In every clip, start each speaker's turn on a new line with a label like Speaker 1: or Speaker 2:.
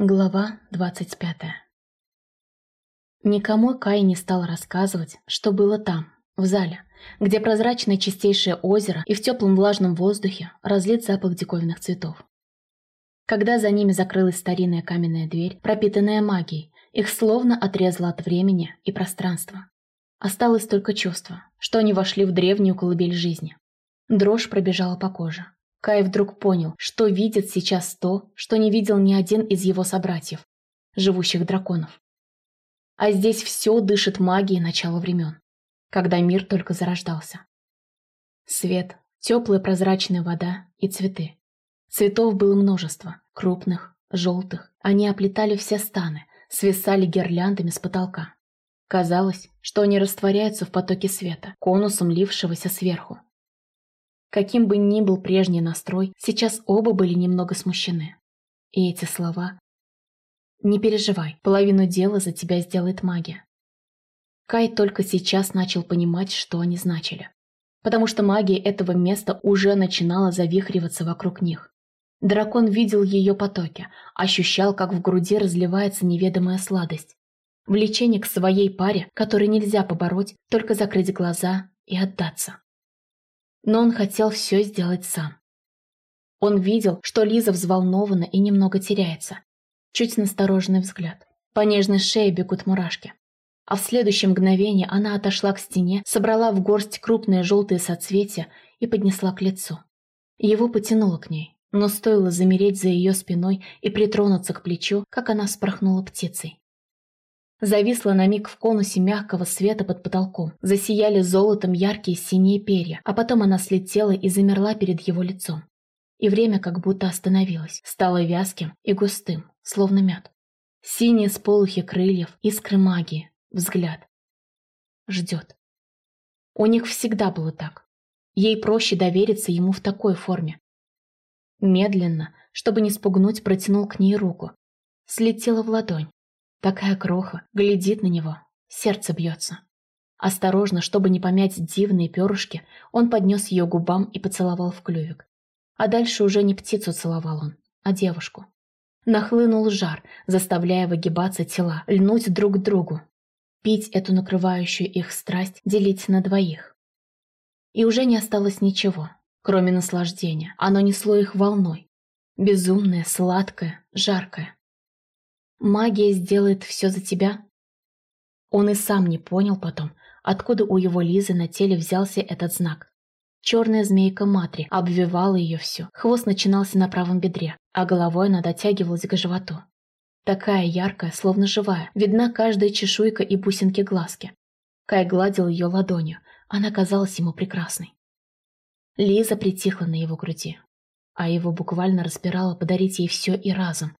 Speaker 1: Глава двадцать пятая Никому Кай не стал рассказывать, что было там, в зале, где прозрачное чистейшее озеро и в теплом влажном воздухе разлит запах диковинных цветов. Когда за ними закрылась старинная каменная дверь, пропитанная магией, их словно отрезало от времени и пространства. Осталось только чувство, что они вошли в древнюю колыбель жизни. Дрожь пробежала по коже. Кай вдруг понял, что видит сейчас то, что не видел ни один из его собратьев, живущих драконов. А здесь все дышит магией начала времен, когда мир только зарождался. Свет, теплая прозрачная вода и цветы. Цветов было множество, крупных, желтых. Они оплетали все станы, свисали гирляндами с потолка. Казалось, что они растворяются в потоке света, конусом лившегося сверху. Каким бы ни был прежний настрой, сейчас оба были немного смущены. И эти слова «Не переживай, половину дела за тебя сделает магия». Кай только сейчас начал понимать, что они значили. Потому что магия этого места уже начинала завихриваться вокруг них. Дракон видел ее потоки, ощущал, как в груди разливается неведомая сладость. Влечение к своей паре, которое нельзя побороть, только закрыть глаза и отдаться но он хотел все сделать сам. Он видел, что Лиза взволнована и немного теряется. Чуть настороженный взгляд. По нежной шее бегут мурашки. А в следующее мгновение она отошла к стене, собрала в горсть крупные желтые соцветия и поднесла к лицу. Его потянуло к ней, но стоило замереть за ее спиной и притронуться к плечу, как она спорхнула птицей. Зависла на миг в конусе мягкого света под потолком. Засияли золотом яркие синие перья, а потом она слетела и замерла перед его лицом. И время как будто остановилось, стало вязким и густым, словно мед. Синие сполохи крыльев, искры магии, взгляд. Ждет. У них всегда было так. Ей проще довериться ему в такой форме. Медленно, чтобы не спугнуть, протянул к ней руку. Слетела в ладонь. Такая кроха, глядит на него, сердце бьется. Осторожно, чтобы не помять дивные перышки, он поднес ее губам и поцеловал в клювик. А дальше уже не птицу целовал он, а девушку. Нахлынул жар, заставляя выгибаться тела, льнуть друг к другу. Пить эту накрывающую их страсть, делить на двоих. И уже не осталось ничего, кроме наслаждения. Оно несло их волной. Безумное, сладкое, жаркое. Магия сделает все за тебя? Он и сам не понял потом, откуда у его Лизы на теле взялся этот знак. Черная змейка Матри обвивала ее всю. Хвост начинался на правом бедре, а головой она дотягивалась к животу. Такая яркая, словно живая, видна каждая чешуйка и бусинки глазки. Кай гладил ее ладонью, она казалась ему прекрасной. Лиза притихла на его груди, а его буквально распирало подарить ей все и разом,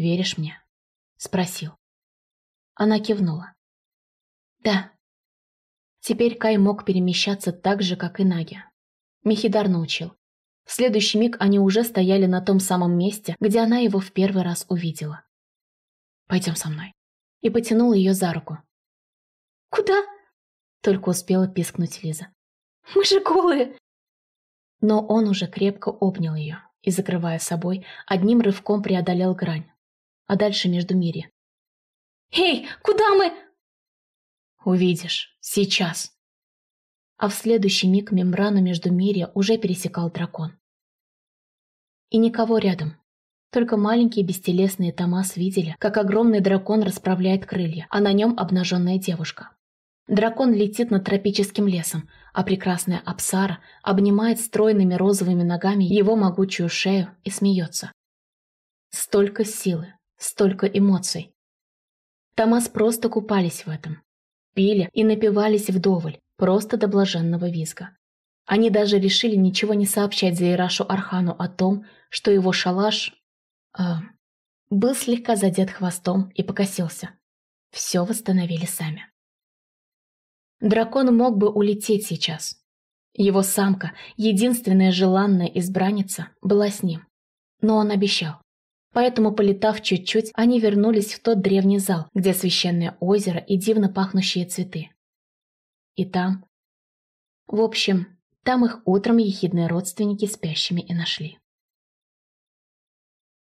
Speaker 1: «Веришь мне?» — спросил. Она кивнула. «Да». Теперь Кай мог перемещаться так же, как и Наги. Михидар научил. В следующий миг они уже стояли на том самом месте, где она его в первый раз увидела. «Пойдем со мной». И потянул ее за руку.
Speaker 2: «Куда?»
Speaker 1: Только успела пискнуть Лиза.
Speaker 2: «Мы же голые!»
Speaker 1: Но он уже крепко обнял ее и, закрывая собой, одним рывком преодолел грань а дальше между мире.
Speaker 2: «Эй, куда мы?»
Speaker 1: «Увидишь. Сейчас». А в следующий миг мембрану между мире уже пересекал дракон. И никого рядом. Только маленькие бестелесные Томас видели, как огромный дракон расправляет крылья, а на нем обнаженная девушка. Дракон летит над тропическим лесом, а прекрасная Апсара обнимает стройными розовыми ногами его могучую шею и смеется. Столько силы, столько эмоций. Томас просто купались в этом. Пили и напивались вдоволь, просто до блаженного визга. Они даже решили ничего не сообщать Зейрашу Архану о том, что его шалаш... Э, был слегка задет хвостом и покосился. Все восстановили сами. Дракон мог бы улететь сейчас. Его самка, единственная желанная избранница, была с ним. Но он обещал. Поэтому, полетав чуть-чуть, они вернулись в тот древний зал, где священное озеро и дивно пахнущие цветы. И там... В общем, там их утром ехидные родственники спящими и нашли.